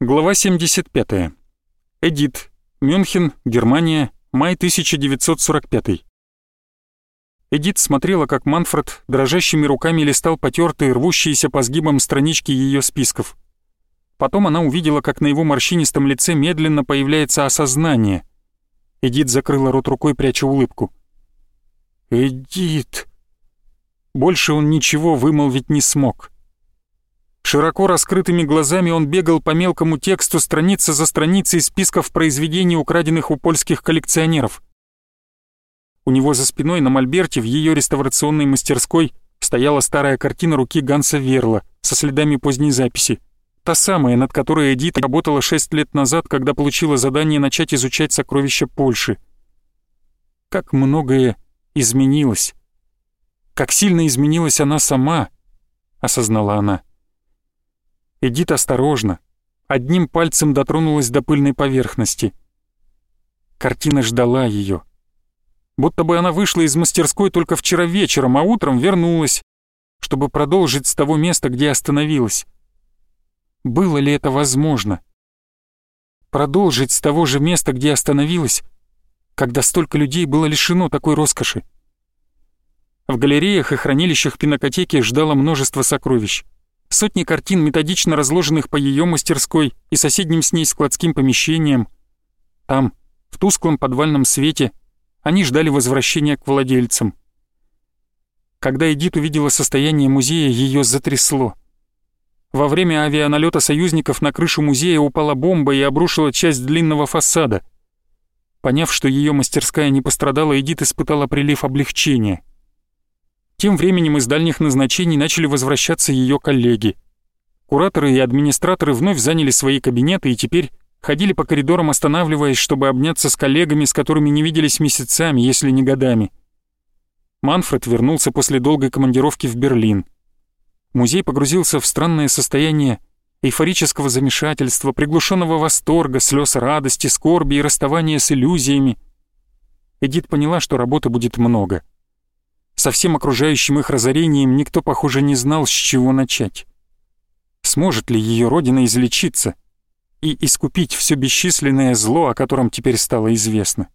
Глава 75. Эдит. Мюнхен, Германия. Май 1945. Эдит смотрела, как Манфред дрожащими руками листал потертые, рвущиеся по сгибам странички ее списков. Потом она увидела, как на его морщинистом лице медленно появляется осознание. Эдит закрыла рот рукой, пряча улыбку. «Эдит!» Больше он ничего вымолвить не смог. Широко раскрытыми глазами он бегал по мелкому тексту страница за страницей списков произведений, украденных у польских коллекционеров. У него за спиной на мольберте в ее реставрационной мастерской стояла старая картина руки Ганса Верла со следами поздней записи. Та самая, над которой Эдит работала шесть лет назад, когда получила задание начать изучать сокровища Польши. Как многое изменилось. Как сильно изменилась она сама, осознала она. Эдит осторожно, одним пальцем дотронулась до пыльной поверхности. Картина ждала ее. Будто бы она вышла из мастерской только вчера вечером, а утром вернулась, чтобы продолжить с того места, где остановилась. Было ли это возможно? Продолжить с того же места, где остановилась, когда столько людей было лишено такой роскоши? В галереях и хранилищах пинокотеки ждало множество сокровищ — сотни картин, методично разложенных по ее мастерской и соседним с ней складским помещениям. Там, в тусклом подвальном свете, они ждали возвращения к владельцам. Когда Эдит увидела состояние музея, ее затрясло. Во время авианалета союзников на крышу музея упала бомба и обрушила часть длинного фасада. Поняв, что ее мастерская не пострадала, Эдит испытала прилив облегчения — тем временем из дальних назначений начали возвращаться ее коллеги. Кураторы и администраторы вновь заняли свои кабинеты и теперь ходили по коридорам, останавливаясь, чтобы обняться с коллегами, с которыми не виделись месяцами, если не годами. Манфред вернулся после долгой командировки в Берлин. Музей погрузился в странное состояние эйфорического замешательства, приглушенного восторга, слез радости, скорби и расставания с иллюзиями. Эдит поняла, что работы будет много — со всем окружающим их разорением никто, похоже, не знал, с чего начать. Сможет ли ее родина излечиться и искупить все бесчисленное зло, о котором теперь стало известно?